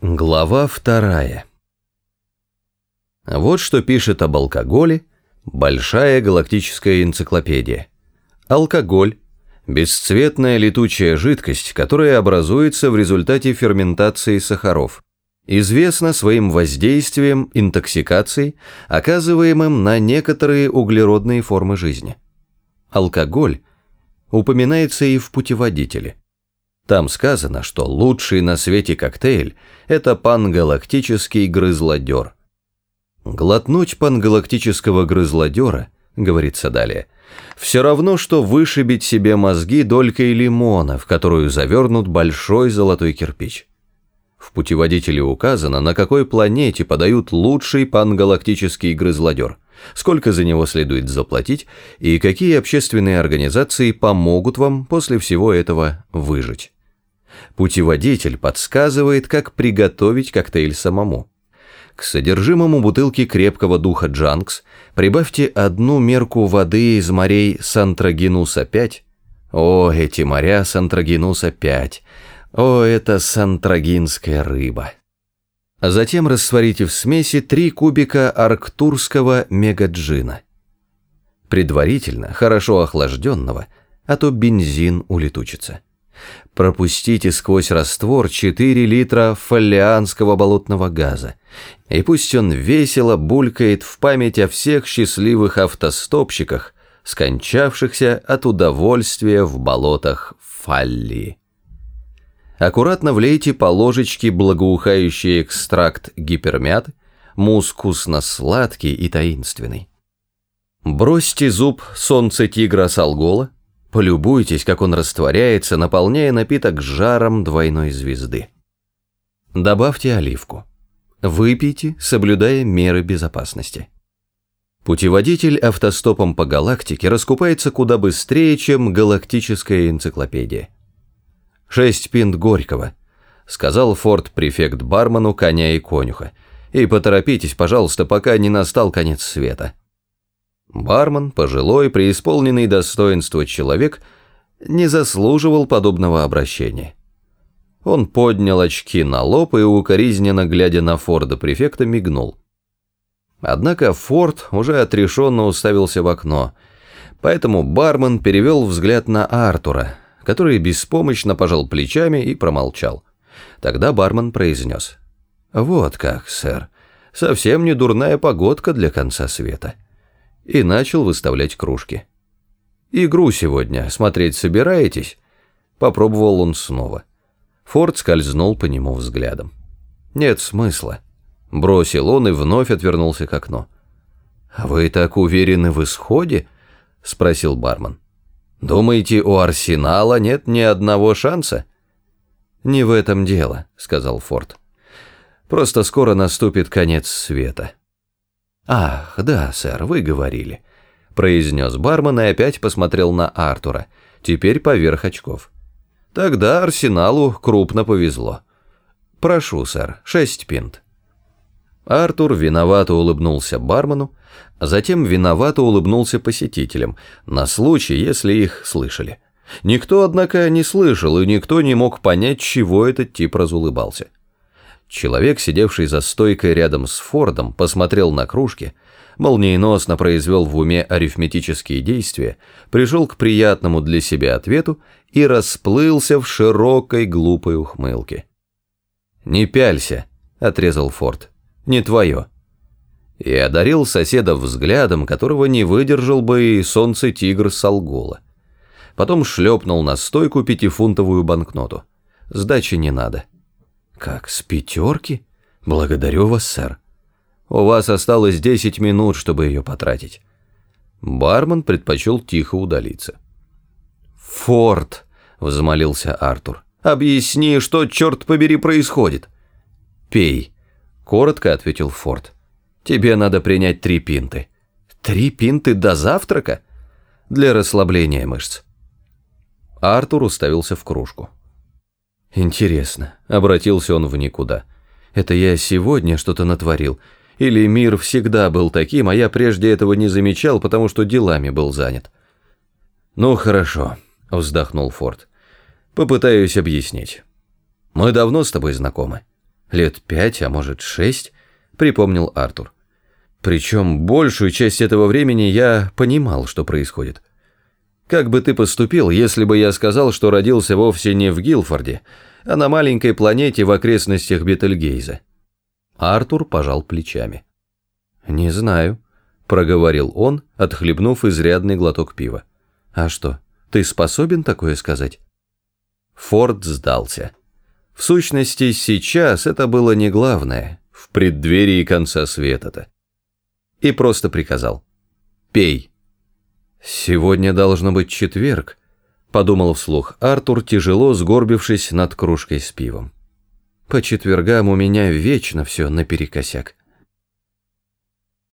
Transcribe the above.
Глава вторая. Вот что пишет об алкоголе Большая галактическая энциклопедия. Алкоголь – бесцветная летучая жидкость, которая образуется в результате ферментации сахаров. Известна своим воздействием интоксикации, оказываемым на некоторые углеродные формы жизни. Алкоголь упоминается и в путеводителе – там сказано, что лучший на свете коктейль – это пангалактический грызлодер. Глотнуть пангалактического грызлодера, говорится далее, все равно, что вышибить себе мозги долькой лимона, в которую завернут большой золотой кирпич. В путеводителе указано, на какой планете подают лучший пангалактический грызлодер, сколько за него следует заплатить и какие общественные организации помогут вам после всего этого выжить. Путеводитель подсказывает, как приготовить коктейль самому. К содержимому бутылки крепкого духа Джанкс прибавьте одну мерку воды из морей Сантрагинуса-5. О, эти моря Сантрагинуса-5! О, это сантрагинская рыба! А затем растворите в смеси 3 кубика арктурского мегаджина. Предварительно, хорошо охлажденного, а то бензин улетучится. Пропустите сквозь раствор 4 литра фоллианского болотного газа, и пусть он весело булькает в память о всех счастливых автостопщиках, скончавшихся от удовольствия в болотах Фалли. Аккуратно влейте по ложечке благоухающий экстракт гипермят, мускусно-сладкий и таинственный. Бросьте зуб солнце тигра салгола, Полюбуйтесь, как он растворяется, наполняя напиток жаром двойной звезды. Добавьте оливку. Выпейте, соблюдая меры безопасности. Путеводитель автостопом по галактике раскупается куда быстрее, чем галактическая энциклопедия. «Шесть пинт Горького», — сказал форт-префект бармену, коня и конюха. «И поторопитесь, пожалуйста, пока не настал конец света». Бармен, пожилой, преисполненный достоинства человек, не заслуживал подобного обращения. Он поднял очки на лоб и, укоризненно глядя на Форда-префекта, мигнул. Однако Форд уже отрешенно уставился в окно, поэтому бармен перевел взгляд на Артура, который беспомощно пожал плечами и промолчал. Тогда бармен произнес. «Вот как, сэр, совсем не дурная погодка для конца света» и начал выставлять кружки. «Игру сегодня смотреть собираетесь?» Попробовал он снова. Форд скользнул по нему взглядом. «Нет смысла». Бросил он и вновь отвернулся к окну. «Вы так уверены в исходе?» — спросил бармен. «Думаете, у Арсенала нет ни одного шанса?» «Не в этом дело», — сказал Форд. «Просто скоро наступит конец света». «Ах, да, сэр, вы говорили», — произнес бармен и опять посмотрел на Артура, теперь поверх очков. «Тогда Арсеналу крупно повезло. Прошу, сэр, шесть пинт». Артур виновато улыбнулся бармену, затем виновато улыбнулся посетителям, на случай, если их слышали. Никто, однако, не слышал, и никто не мог понять, чего этот тип разулыбался. Человек, сидевший за стойкой рядом с Фордом, посмотрел на кружки, молниеносно произвел в уме арифметические действия, пришел к приятному для себя ответу и расплылся в широкой глупой ухмылке. «Не пялься», — отрезал Форд, — «не твое». И одарил соседа взглядом, которого не выдержал бы и солнце-тигр Салгола. Потом шлепнул на стойку пятифунтовую банкноту. Сдачи не надо. «Как, с пятерки? Благодарю вас, сэр. У вас осталось десять минут, чтобы ее потратить». Бармен предпочел тихо удалиться. «Форд!» — взмолился Артур. «Объясни, что, черт побери, происходит?» «Пей», — коротко ответил Форд. «Тебе надо принять три пинты». «Три пинты до завтрака?» «Для расслабления мышц». Артур уставился в кружку. Интересно, обратился он в никуда. Это я сегодня что-то натворил? Или мир всегда был таким, а я прежде этого не замечал, потому что делами был занят? Ну хорошо, вздохнул Форд. Попытаюсь объяснить. Мы давно с тобой знакомы. Лет пять, а может шесть, припомнил Артур. Причем большую часть этого времени я понимал, что происходит. Как бы ты поступил, если бы я сказал, что родился вовсе не в Гилфорде, а на маленькой планете в окрестностях Бетельгейза? Артур пожал плечами. «Не знаю», — проговорил он, отхлебнув изрядный глоток пива. «А что, ты способен такое сказать?» Форд сдался. В сущности, сейчас это было не главное, в преддверии конца света-то. И просто приказал. «Пей». «Сегодня должно быть четверг», — подумал вслух Артур, тяжело сгорбившись над кружкой с пивом. «По четвергам у меня вечно все наперекосяк».